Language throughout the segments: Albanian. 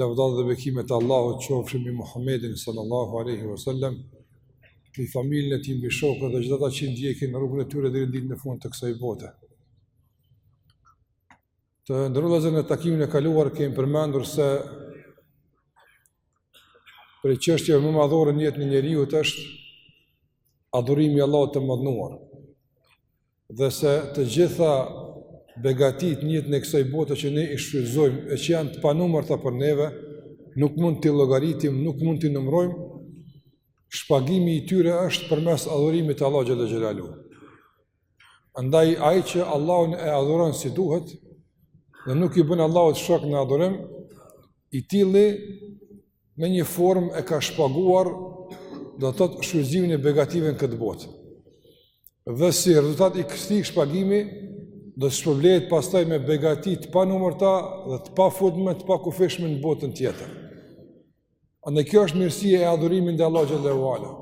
Lavdat dhe bekimet e Allahut qofshin mbi Muhammedin sallallahu alaihi wasallam, mbi familjen e tij, mbi shokët dhe gjithë ata që ndjekin rrugën e tyre deri në ditën e fundit të kësaj bote. Të nderuar vëllezër në takimin e kaluar kemi përmendur se prej çështjeve më madhore në jetën e njeriu është adhurimi i Allahut të madhëruar. dhe se të gjitha begatitë në jetën e kësaj bote që ne i shfrytëzojmë e që janë të panumërta për neve, nuk mund t'i llogaritim, nuk mund t'i numërojmë, shpagimi i tyre është përmes adhurimit të Allahut xhel-le xhelaluhu. Andaj, ai që Allahun e adhuron si duhet, dhe nuk i bën Allahut shok në adhurim, i tilli në një formë e ka shpaguar do të thotë shfrytëzimin e begative në këtë botë. Dhe si rezultat i këtij shpagimi, do të shpërblehet pastaj me begati të panumërta dhe të pafundme, të pakufishme në botën tjetër. Andaj kjo është mirësia e adhurimit ndaj Allahut xhel-le ve ala.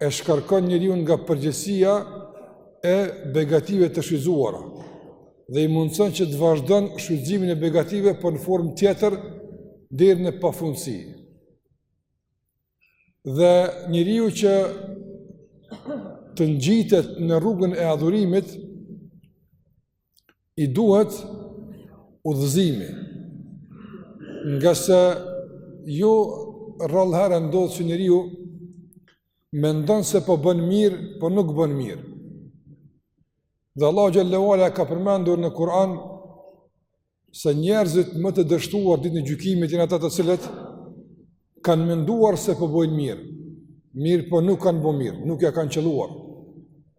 e shkarkon njeriun nga përgjegjësia e begative të shfrytëzuara dhe i mundëson që të vazhdon shfrytëzimin e begative por në formë tjetër deri në pafundësi. Dhe njeriu që të ngjitet në rrugën e adhurimit, i duhet udhëzimi, ngase jo rrallëherë ndodh që njeriu mendon se po bën mirë, po nuk bën mirë. Dhe Allahu xhel-le ve ala ka përmendur në Kur'an se njerëzit më të dështuar ditën e gjykimit janë ata të cilët kanë menduar se po bojnë mirë, mirëpo nuk kanë bo mirë, nuk ia kanë qëlluar,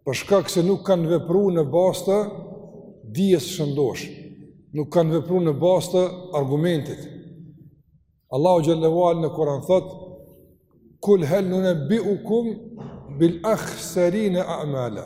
për shkak se nuk kanë vepru në bazë të dijes së shëndoshë, nuk kanë vepru në bazë të argumentit. Allahu xhel-le ve ala në Kuran thotë, kul hel nunebbiukum bil ahserine a'mala.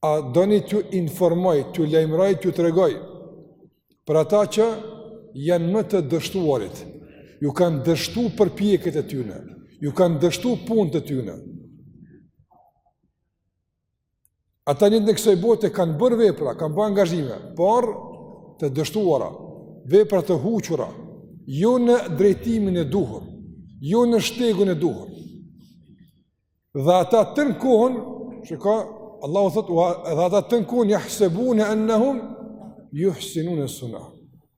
A doni t'ju informoj, t'ju lajmëroj, t'ju tregoj, për ata që janë më të dështuarit, iu kanë dështu përpjekjet e tyne, iu kanë dështu punët e tyne. Ata në jetën e kësaj bote kanë bërë vepra, kanë bërë angazhime, por të dështuara, vepra të huqura, jo në drejtimin e duhur, jo në shtegun e duhur. Dhe ata tanë kohën, çka, Allahu thot, dhe ata tanë kohën, jahsebune ennehum juhsinune suna.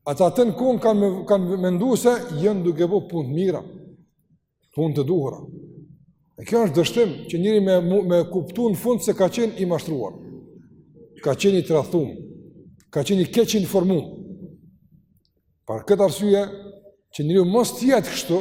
Ata tanë kohën kanë kan mendu se, janë duke bo punë të mira, punë të duhura. E kjo është dështim, që njeri me, me kuptu në fund se ka qenë i mashtruar, ka qenë i tradhtum, ka qenë i keqinformum. Për këtë arsye, që njeriu mos t'jetë kështu,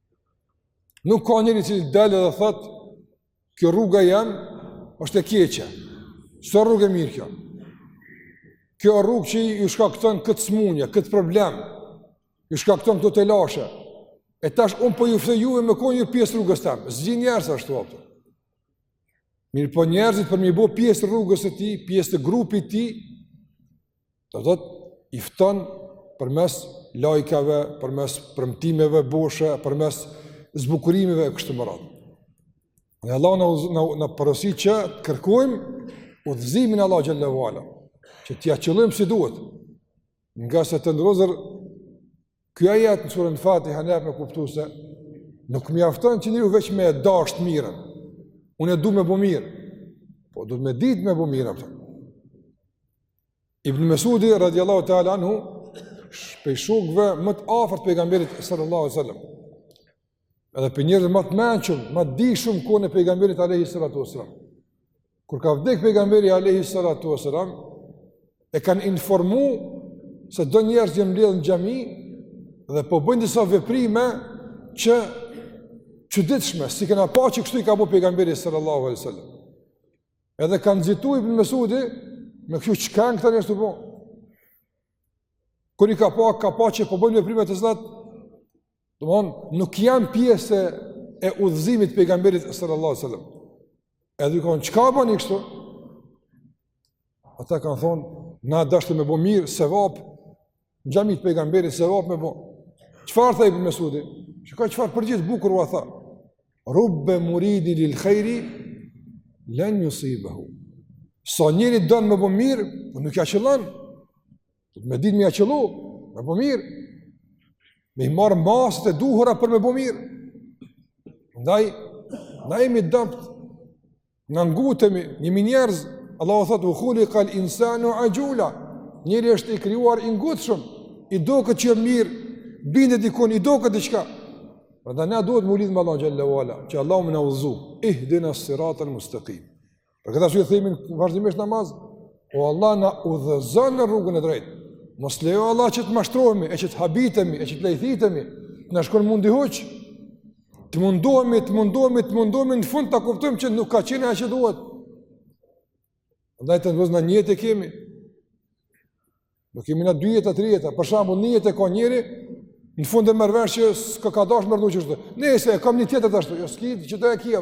Nuk ka njeri që del edhe thotë, kjo rruga jem, është e keqe. S'o rrugë e mirë kjo. Kjo rrugë që ju shkakton këtë smundje, këtë problem, ju shkakton këto telashe. E tash unë po ju ftoj juve me konë pjesë e rrugës teme. S'gjen njerëz ashtu apo. Mirëpo njerëzit për me i bo pjesë të rrugës së tij, pjesë të grupit të tij, Do të thotë i fton përmes lajkave, përmes premtimeve boshe, përmes zbukurimeve e kështu me radhë. Ne Allahu na, na, na porosit që të kërkojmë udhëzimin e Allahut xhelle ue ala, që t'ja qëllojmë si duhet, ngase të nderuar vllezër Ky ajet në surën Fatiha nep me kuptu se nuk mjafton që njeriu veç me e dash të mirën. Unë e du me bo mirë, po duhet me ditë me bo mirë. apo. Ibn Mesudi, radiallahu ta'ala anhu, është prej shokve më të afërt të pejgamberit sallallahu sallam. Edhe prej njerëzve ma të mençëm, ma të dijshëm n'kohën e pejgamberit alayhi salatu wasalam. Kur ka vdek pejgamberi alayhi salatu wasalam, e kanë informu se do njerëz janë mbledh në xhami dhe po bëjnë disa veprime të çuditshme, s'i kena pa që kështu i ka bo pejgamberi sallallahu alaihi wasallam. Edhe ka nxitu ibn Mesudi me kqyr çka janë këta njerëz tu bo. Kur i ka pa, ka pa që po bëjnë veprime të cilat Do të thonë, nuk janë pjesë e udhëzimit të pejgamberit sallallahu alajhi wasallam. Edhe ju ka thonë çka bani kështu? Ata kanë thonë, na deshtëm me bo mirë, se vapë, në xhami të pejgamberi, se vapë me bo. Çfarë tha Ibn Mesudi? Çka, çfarë përgjigje bukur ua dha? Rubbe muridin lil khejri, len jusibehu. Sa njeri don me bo mirë, po nuk ja qëllon. Duhet me ditë me ja qëllu, me bo mirë, me i marrë masat e duhura për me bo mirë. Ndaj, na jemi dobët, na ngutemi, jemi njerëz, Allahu thotë, ue khulikal insanu axhula, njeri është i krijuar i ngutshëm, i doket që e mirë, bindet dikun, i doket diçka. Dhe na duhet me u lidhë me Allahun xhelle që Allahu me na udhzu, ihdina siratal mustekim. Për këtë arsye themi vazhdimisht namaz, o Allah na udhëzo në rrugën e drejtë. Mos lejo Allah që të mashtrohemi, e që të habitemi, e që të lajthitemi, të na shkon mundi huq, të mundohemi, të mundohemi, të mundohemi, në fund ta kuptojmë që nuk ka qenë ajo që duhet. Ndaj të ndozë na një jetë e kemi. Nuk kemi na dy jetë e tri jetë, për shembull, një jetë ka njeri, në fund e merr vesh që s'ka ka dashur më rrugë ashtu. Nëse e kam një tjetër tash, jo s'ki që do e kia.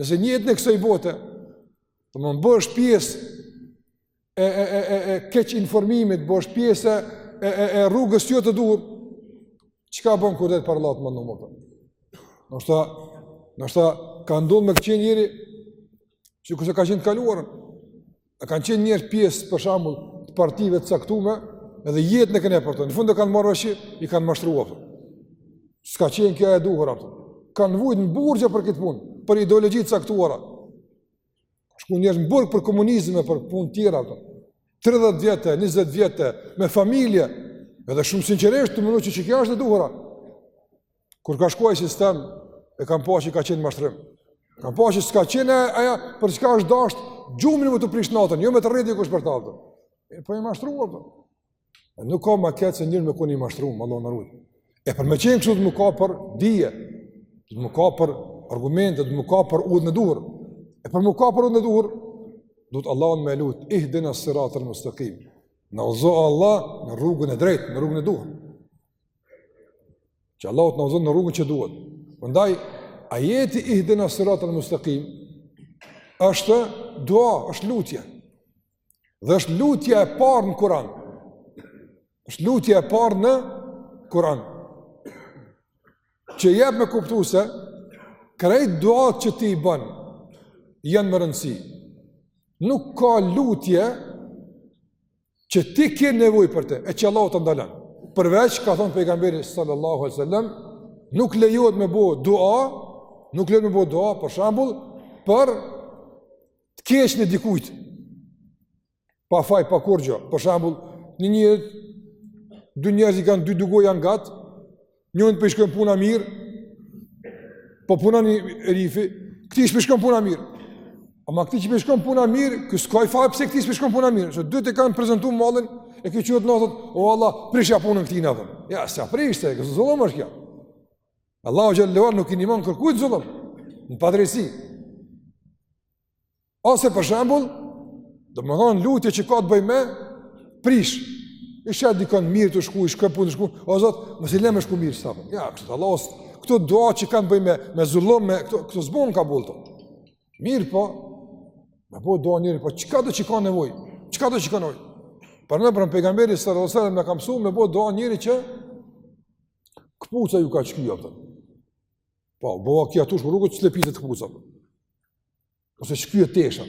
Nëse një jetë në kësaj bote, domethënë bëhesh pjesë e e e e e keqinformimit, bëhesh pjesë e e e rrugës jo të duhur. Çka bën kur del para Allahut në atë botë? Do të thotë ka ndodhë me kenë njeri që kështu ka qenë në të kaluarën. E kanë qenë njerëz pjesë, për shembull, të partive të caktume, edhe jetën e kanë dhënë për të, në fund e kanë marrë vesh, i kanë mashtru për. S'ka qenë kjo e duhura, për. kanë vujtë në burgje për këtë punë, për ideologji të caktuara. Shku njerëz në burg për komunizëm, për punë tjera, për. 30 vjet, 20 vjet, me familje, edhe shumë sinqerisht kanë menu që që kjo është e duhura. Kur ka shku sistemi, e kanë pa që ka qenë mashtrim. Kanë pa që s'ka qenë ajo për çka është dasht gjumi me t'u prishë natën, jo me të rreh dikush për tavë. E po i mashtruar, për. Po. Nuk ka ma keq se njeri me kon i mashtruar, Allahu na rujtë. E për me qenë kështu duhet me u kap për dije, duhet me u kap për argumente, duhet me u kap për udhën e duhur. E për me u kap për udhën e duhur, duhet Allahun me lutë, ihdinas siratal mustekim. Na udhëzo Allah në rrugën e drejtë, në rrugën e duhur. Që Allahu të na udhëzon në rrugën që duhet. Prandaj, ajeti ihdinas siratal mustakim, është dua, është lutje. Dhe është lutje e parë në Kur'an. është lutje e parë në Kur'an. Që jep me kuptu se, krejt duat që ti i ban, janë me rëndësi. Nuk ka lutje, që ti ke nevojë për të, e që Allahu ta ndalon. Përveç ka thonë pejgamberi sallallahu alaihi wasallam, nuk lejohet me bo dua, nuk lejohet me bo dua për shembull për të keqen e dikujt. Pa faj pa kurgjo. Për shembull, një njeri dy njerëz i kanë dy dugaja ngat, Njënit po i shkon puna mirë, po punon herifi, këtij i shkon puna mirë. Ama këtij që po i shkon puna mirë, ky s'ka faj pse këtij i shkon puna mirë. Të dytë kanë prezentu mallin, e ky çohet natën thotë, o Allah, prishja punën këtij thotë. Jo, s'e prish, se zullum është kjo. Allahu xhelle ve ala nuk i ndihmon kërkujt në zullum, në padrejtësi. Ose për shembull, domethonë lutje që ka të bëjë me prish. E sheh dikon mirë tu i shku, shkoj punë, shkoj. O Zot, mos i le me shku mirë sa. Ja, kështu Allahu, këto dua që kanë të bëjë me me zullum, me këto këto s'i bon kabull to. Mirëpo me bo dua njeri, për çkado që ka nevojë. Çkado që ka nevojë. Për në përën pejgamberi së rësërën na ka mësu me bo dua njeri që këpuca ju ka shkye, përën. Po, bon vaki tush më rrugët që të lepizet këpuca, përën. Ose shkye tesha.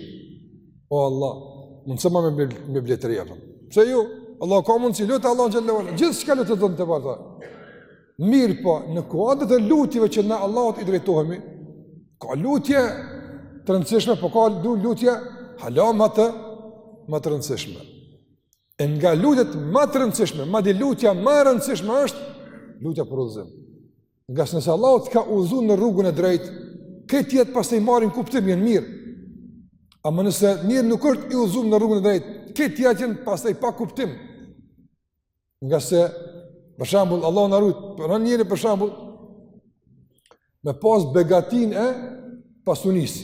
O Allah, mundësoma me, me ble të reja. Pse jo, Allah ka mundësi, lute Allahun xhel-le xhelaluhu. Gjithçka lute të dhënë të varta. Mirëpo, në kuadër të lutjeve që ne Allahut i drejtohemi, ka lutje të rëndësishme, po ka lutje hala ma të rëndësishme. E nga lutjet ma të rëndësishme, madje lutja ma e rëndësishme është lutja për udhëzim. Ngase nëse Allahu të ka udhëzu në rrugën e drejtë, krejt tjerat pastaj marrin kuptim janë mirë. Ama nëse njeri nuk është i udhëzum në rrugën e drejtë, krejt tjerat janë pastaj pa kuptim. Ngase për shembull Allahu na rujt, për një njeri për shembull me pas begatin e pasunisë.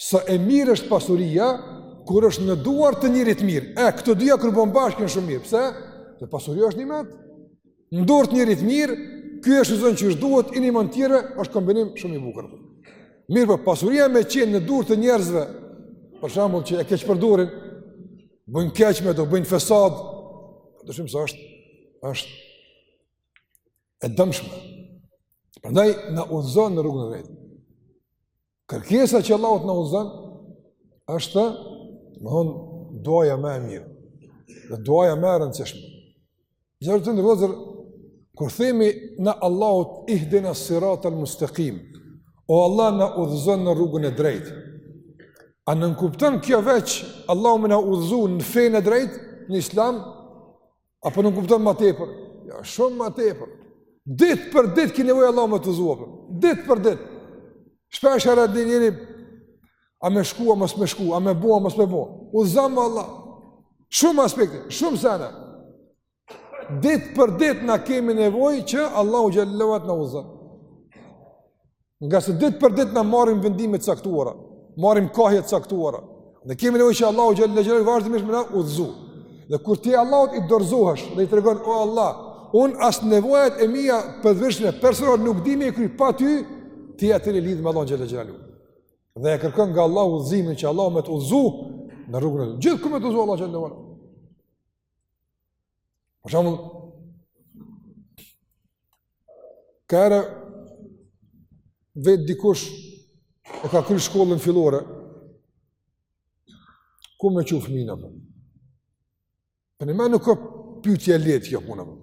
Sa e mirë është pasuria kur është në duar të njerit të mirë. E këto dyja kur bohen bashkë janë shumë mirë. Pse? Se pasuria është nimet. Në duar të njerit të mirë, ky e shfrytëzon qysh duhet, i nimon tjerëve, është kombinim shumë i bukur. Mirëpo pasuria me qenë në duar të njerëzve, për shembull që e keqpërdorin, bojn keq me to, bojn fesad. Pa dyshim se është është e dëmshme. Prandaj na udhëzo në rrugën e drejtë. Kërkesa që Allahu t'na udhëzon është, domthon, duaja ma e mirë. Dhe duaja ma e rëndësishme. Gjithashtu të nderuar vllezër kur themi na Allahut ihdina siratal mustaqim, o Allah na udhëzo në rrugën e drejtë. A nënkupton kjo veç Allahu me na udhëzu në fenë e drejtë, në Islam, Apo nënkupton ma tepër? Jo, shumë ma tepër. Ditë për ditë ki nevojë Allahu me të udhëzu. Ditë për ditë. Shpeshherë s'di njeri, a me shku, a mos me shku, a me bo, a mos me bo. Udhëzom Allah. Shumë aspekte, shumë sene. Ditë për ditë na kemi nevojë që Allahu xhel-le xhelaluhu t'na udhëzon. Ngase ditë për ditë na marrim vendime të caktuara, marrim kahje të caktuara. Ne kemi nevojë që Allahu xhel-le xhelaluhu vazhdimisht me na udhëzu. Dhe kur ti Allahut i dorëzohesh dhe i tregon o Allah, unë as nevojat e mia të përditshme personale nuk di me i kry pa ty, ti atëherë lidhesh me Allahun xhel-le xhelaluhu. Dhe e kërkon nga Allahu udhëzimin që Allahu me të udhëzu në rrugën e gjithkun me të udhëzu Allahu xhel-le xhelaluhu. Për shembull, ka raste vet dikush e ka kry shkollën fillore, ku me çu fëminë për? Për në me nuk ka pytje, lehtë kjo punë për.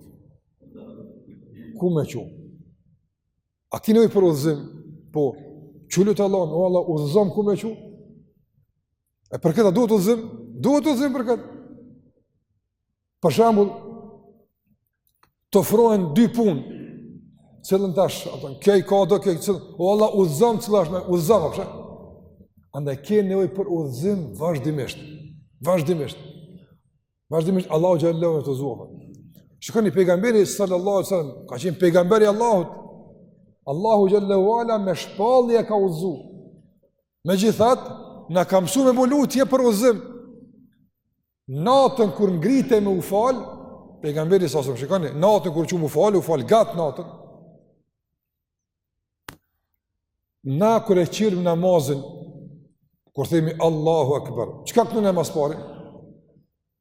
Ku me çu? A ki nevojë për udhëzim? Po, çu lute Allahun, o Allah, udhëzom ku me çu? Edhe për këtë duhet udhëzim, duhet udhëzim për këtë. Për shembull, të ofrojnë dy punë, cilën tash, a këtë, kjo i ka do, kjo, cilën, o Allah, udhëzom cila është më, udhëzom, a po sheh. Andaj, ke nevojë për udhëzim vazhdimisht, vazhdimisht. Vazhdimisht, Allahu xhel-le të udhëzoftë. Shikoni, pejgamberi sallallahu alejhi ve selam, ka qenë pejgamber i Allahut, Allahu xhel-le me shpallje e ka udhëzu. Megjithatë, na ka mësu me bo lutje për udhëzim. Natën kur ngrihej me u fal, pejgamberi salallahu alejhi ve selem, shikoni, natën kur çu m'u fal, u fal gjatë natën. Na kur e çelim namazin, kur themi Allahu Akbar, çka këndojmë ma së pari?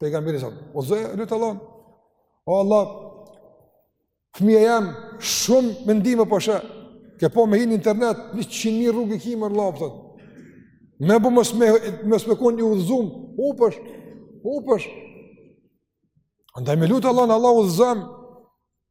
Pejgamberi salallahu alejhi ve selem, lut Allahun, o Allah, qe mija janë, shumë mendime, po sheh, ke pa me hi n'internet, njëqind mijë rrugë i kemi, Allah, pëtët. Me bo mos me, mos me kon i udhëzum, hupesh, hupesh. Andaj me lut Allahun, Allah udhëzom,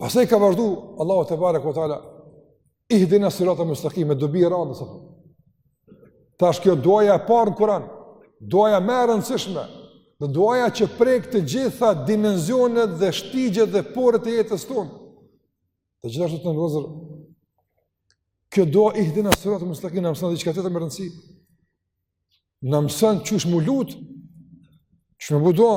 Pastaj ka vazhdu, Allahu tebareke ve teala, ihdina siratal mustekim, me dobi e randës, apo. Tash kjo duaja e parë në Kuran, duaja më e rëndësishme, dhe duaja që prek të gjitha dimenzionet dhe shtigjet dhe poret e jetës tonë. Dhe gjithashtu të nderuar vëllezër, kjo dua ihdina siratal mustekim, na mëson dhe diçka tjetër me rëndësi, na mëson qysh m'u lut, qysh me bo dua,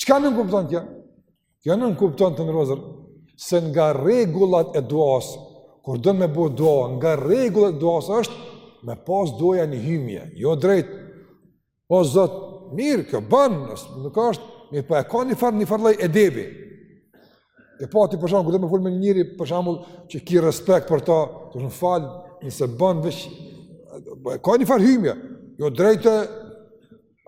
Çka na nënkupton kjo? Kjo na nënkupton të nderuar vëllezër, se nga rregullat e duas, kur don me bo dua, nga rregullat e duas është, me pas duaja një hymje, jo drejt, o zot, mirë, kjo banë, nuk është, mirë, po e ka një farë, një farë lloj edebi, E pa ti për shembull, kur don me fol me një njeri, për shembull, që ki respekt për ta, të shumë falë, nëse bënë veç, ka një farë hymja, jo drejtë,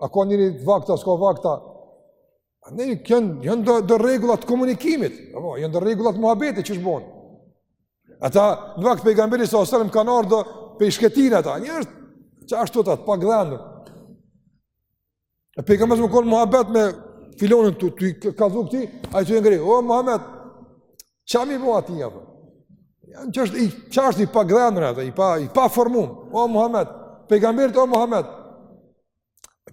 A ka njeri vakt a s'ka vakt. A ne kënë, jënë do, do rregulla të komunikimit, apo, jënë do rregulla të muhabetit qysh bon. Ata, në vakt pejgamberit salallahu alejhi ve selem kanë ardhë prej shkretinës ata, njerëz që ashtu të atë, pagdhendur. E pejgamberi me kon muhabet me filanin të, të i ka dhuk ti, a i të i ngri, o, Muhamed, Qa me i bo atij një, Janë që është i qashtu i pagdhendur, i pa, i paformum. O, Muhammed, pejgamberit, o, Muhammed.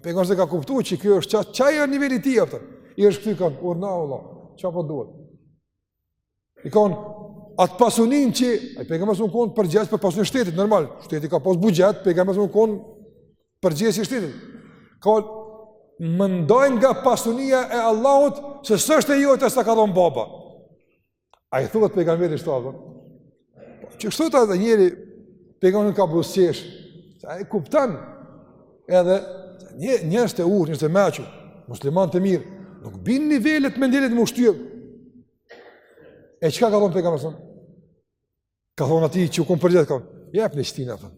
Pejgamberi e ka kuptu që kjo është qa, qaj e niveli i tij, aftër. I është kthy i ka thonë, urdhno, Allah, qa po duhet. I ka thonë, atë pasunin që, ai pejgamberi u konë përgjegjës për pasunin e shtetit, normal. Shteti ka pasë buxhet, pejgamberi u konë Përgjegjës i shtetit. Ka më ndaj nga pasunia e Allahut se s'është e jotja s'ta ka dhonë baba. A i thuhet pejgamberit shtu ato? Që kështu të edhe njeri pejgamberi ka buzëqesh, ai kuptan edhe një, njerëz të urtë, njerëz të mençur, musliman të mirë, nuk bin n'nivel të mendjelehtit me u shty. E çka ka dhonë pejgamberi shtu? Ka thonë atij që u konë përgjegjës, ka thonë, jepni qëtina, thonë.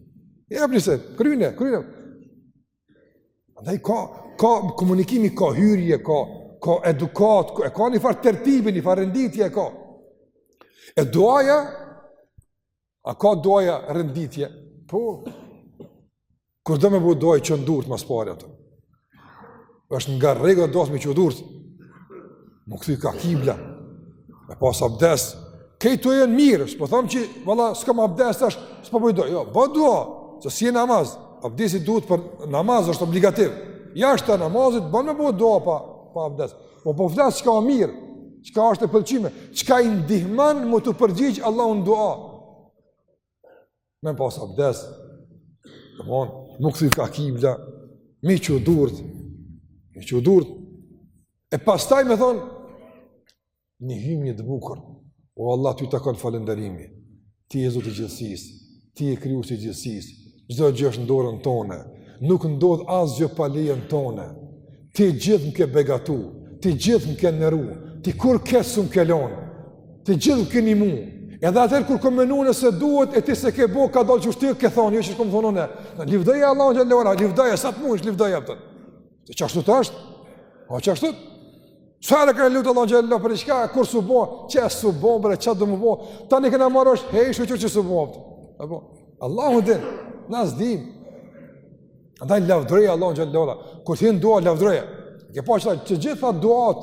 Jepni se, kryne, kryne. Andaj ka, ka komunikimi, ka hyrje, ka, ka edukat, ka, e ka një farë tertibi, një farë renditje, e ka. E duaja, a ka duaja renditje? Po, Kur do me bo dua i çon durët ma s'pari ato. është nga rregullat e duasë me i çu durët. Me u kthy ka kibla. Me pas abdes. Krejt këto janë mirë. S'po thomë që, valla, s'kam abdes tash, s'po bëj dua. Jo, bëj dua. Se s'është namaz. Abdesi duhet për namaz, është obligativ. Jashtë namazit, bën me bo dua pa, pa abdes. Po po flas çka është mirë. Çka është e pëlqyeme. Çka i ndihman me t'u përgjigjë Allahu në dua. Me pas abdes, domethonë, me u kthy ka kibla, me i çu durët, me i çu durët, e pastaj me thonë, një hymje të bukur, o Allah, ty të takon falënderimi, ti je zot i gjithësisë, ti je krijuesi i gjithësisë, çdo gjë është n'dorën tone, nuk ndodh asgjë pa lejen tone, ti gjithë më ke begatu, ti gjithë më ke neru, ti kurrë s'më ke lonë, Ti gjithë m'ke ni mu. Edhe atëherë kur kom menu unë se duhet e ti s'e ke bo ka dalë qysh ti e ke thonë, jo qysh kom thonë unë. Livdoje Allahun xhele ve ala, livdoje sa të mundësh livdoje atë. Se qashtu është. Po qashtu. Sa herë e kena lutë Allahun xhele shanuhu për diçka kur s'u bo, qe s'u bo, bre ç'a do me bo. Tani kena marrë vesh, hej, shyqyr që s'u bo. Apo Allahu din, na s'dim. Andaj lavdroje Allahun xhele ve ala. Kur t'hin n'dua lavdroje. Ke pa që të gjitha duat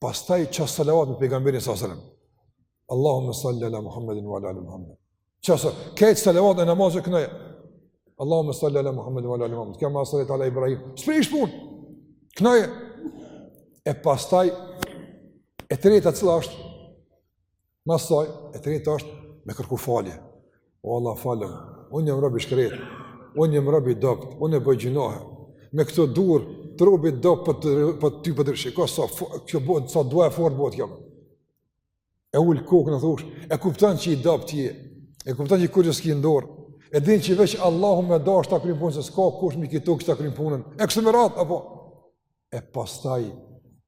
Pastaj ço salavat mbi pejgamberin alejhi selam. Allahumma salli ala Muhammedin wa ala ali Muhammed. Ç'a sa, këtë salavat e namazit knoje. Allahumma salli ala Muhammedin wa ala ali Muhammed. Kema sallejte ala Ibrahim. S'prish punë. Knoje. E pastaj, e treta cila është, Mas saj, e treta është me kërku falje. O Allah, falem, unë jam rob i shkretë, unë jam rob i dobtë, unë e bëj gjynah, me këto durë, të robit dobtë për të, për të ty për të rëshë, ka sa, kjo bëhet, sa dua e fortë bëhet kjo. E ul kokën thush, e kupton që i dobtë ti, e kupton që kurgjë s'ki n'dorë, e din që veç Allahu me dashtë ta kryn punën, se s'ka kush mi këtu kush ta kryn punën, e kështu me radhë, apo? E pastaj,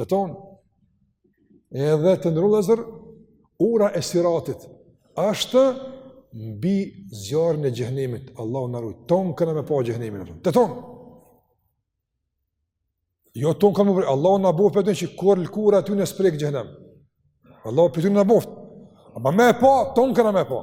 Dhe tonë, edhe të nderuar vllezër, ura e siratit, është mbi zjarrin e xhehenemit, Allahu na rujtë, tonë kena me pa xhehenemin, të tonë. Jo tonë kena me ra, Allahu na boftë prej tyne që kurrë lëkura e tyne s'prek xhehenem. Allahu prej tyne na boftë, ama me pa, tonë kena me pa.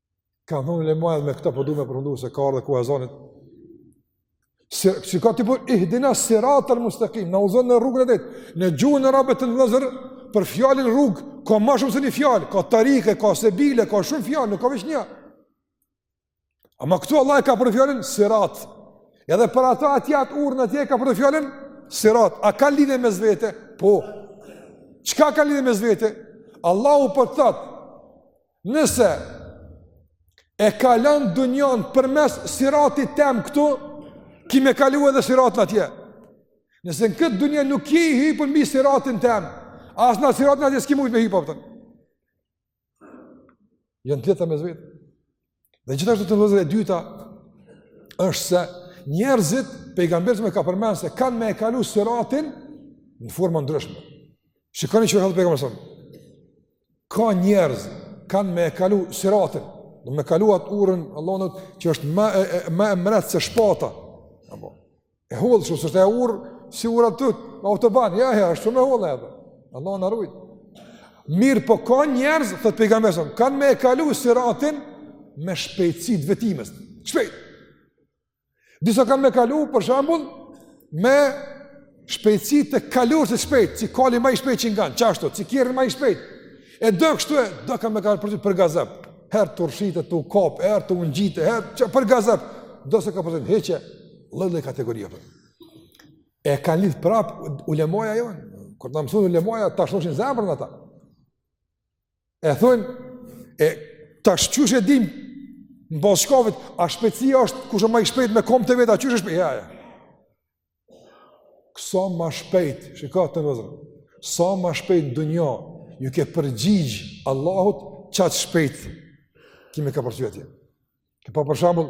Kanë thonë ulemaja me këta po du me përfundu se ka ardhë koha e ezanit. Si si ka ti po ihdina siratal mustekim, na udhëzo në rrugën e drejtë. Në gjuhën arabe të nderuar vllezër për fjalën rrugë, ka më shumë se një fjalë, ka tarik, ka sebil, ka shumë fjalë, nuk ka veç një. Ama këtu Allahu e ka përdor fjalën sirat. Edhe për atë atje atë urën atje e ka përdor fjalën sirat. A ka lidhje mes vete? Po. Çka ka lidhje mes vete? Allahu po thot Nëse e kalon dunjan përmes siratit tem këtu, ki me kalu edhe siratin atje. Nëse në këtë dunja nuk je i hypun mbi siratin tem, as në siratin atje s'ki me mujt me hypën pëtën. Janë të lidhta mes vete. Dhe gjithashtu të nderuar e dyta, është se njerëzit, pejgamberi alejhi selam ka përmenë se kanë me e kalu siratin në forma të ndryshme. Shikoni çka tha pejgamberi ka njerëz kanë me kalu siratin, do me kalu atë urën e Allahut që është më e më e mprehtë se shpata. Apo. E hollë s'është urë si urat, me autoban, jo jo, është shumë e hollë apo. Allahu na ruaj. Mirëpo ka njerëz thot pejgamberi, kanë me kalu siratin me shpejtësi të vetimës. Shpejt. Disa kanë me kalu, për shembull, me shpejtësi të kalorësit shpejt, si kali ma i shpejt që ngan, qashtu, si kerri ma i shpejt. E do kështu e, do kanë me kapërcy për gazep, herë tu rrëshqitë, tu u kapë, herë tu u ngjitë, herë që për gazep, do s'e kapërcejnë hiç, lloj-lloj kategoria, po. E kanë lidhë prapë ulemaja jonë, kur na mësojnë ulemaja, ta shnoshin zemrën ata. E thonë, e tash qysh e dimë, në bazë çkafit, a shpejtësia është kush ma i shpejt me komë të veta, a qysh e shpejt, jo, jo. Kush ma shpejt, shikoni të nderuar, sa ma shpejt në dunja, iu ke përgjigjë Allahut, qaq shpejt ki me kapërcy atje. Ke pa për shembull,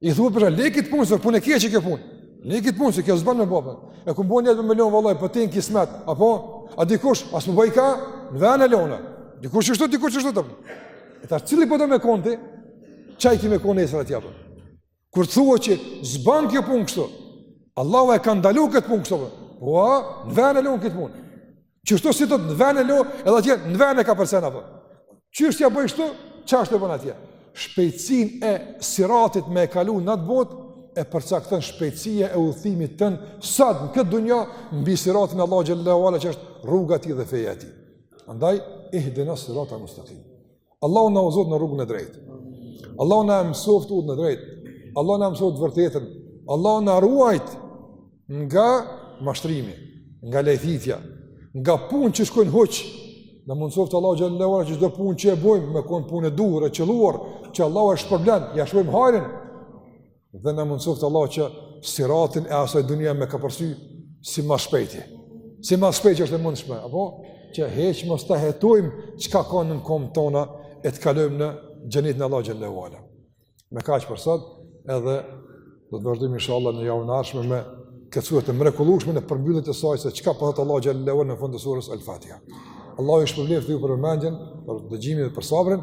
I thua pe le kit punë, se punë e kje që ke punë. Le kit punë, se kjo s'ban me ba pun. E ku m'bon jet me lon, vëllaj, për pa ti në kismet. A po? A dikush as mënej ka, në ven e lon. Dikush që shtu, dikush që shtu të për. E ta cili po don me kon ti, qaj ki me kon ti nesër atje apo. Kur të thua që s'ban kjo punë kështu, Allah e ka ndalu këtë punë kështu për. Po, në ven e lon këtë punë. Qështu si ti që në ven e lo, edhe atje në ven e ka përcen apo. Qysh ta bojsh ktu, qashtu e bon atje. Shpejtësinë e siratit me e kalu në atë botë, e përcakton shpejtësia e udhëtimit tën sot në këtë dunja mbi siratin e Allahut xhele ue ala që është rruga e tij dhe feja e tij. Andaj ihdinas siratal mustaqim. Allahu na udhëzoft në rrugën e drejtë. Allahu na mësoft udhën e drejtë. Allahu na mësoft vërtetën. Allahu na ruajt nga mashtrimi, nga lajthitja, nga punë që shkojnë huq. Na mundësoft Allahu xhele ue ala që çdo punë që e bojmë me kon punë e duhur e qëlluar, që Allahu e shpërblen, ia shohmë hajrin. Dhe na mundësoftë Allahu që siratin e asaj dunja me kapërcy si ma shpejti. Si ma shpejti është e mundshme, apo? Që hiç mos ta hetojmë që ka kalu në komë tona e të kalojmë në xhenetin e Allahut xhele ue ala. Me kaq për sot edhe do të vazhdojmë insha Allah në javën e ardhshme me këtë sure të mrekullueshme në përmbylljet e saj se çka ka përgatit Allahu xhele ue ala në fund të sures Al-Fatiha. Allahu ju shpërbleftë juve për vëmendjen, për dëgjimin dhe për sabrin.